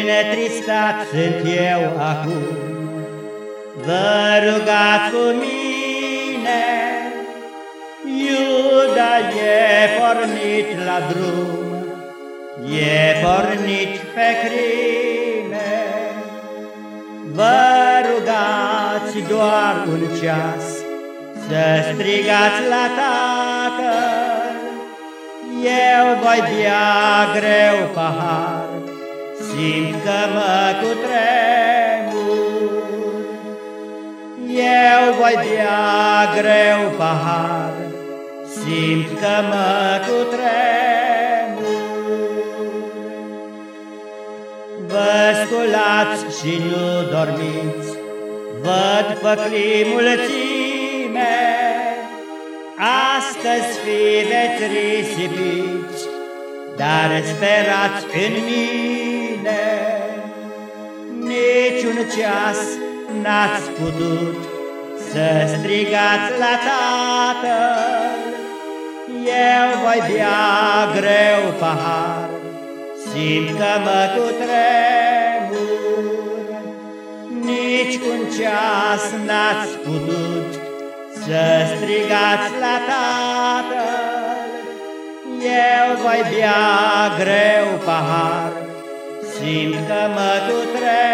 Înetristat sunt eu acum, Vă rugați cu mine, Iuda e pornit la drum, E pornit pe crime. Vă rugați doar un ceas, Să strigați la Tatăl, Eu voi bea greu pahar, Simt că mă cutremur, Eu voi bea greu pahar, Simt că mă cutremur. Vă sculați și nu dormiți, Văd făcli mulțime, Astăzi fi veți risipiți, Dar sperați în mine mine. Niciun ceas n-ați putut să strigați la Tatăl. Eu voi bea greu pahar, simt că mă cutremur. Nici un ceas n-ați putut să strigați la Tatăl. Eu voi bea greu pahar, Simt că mă cutremur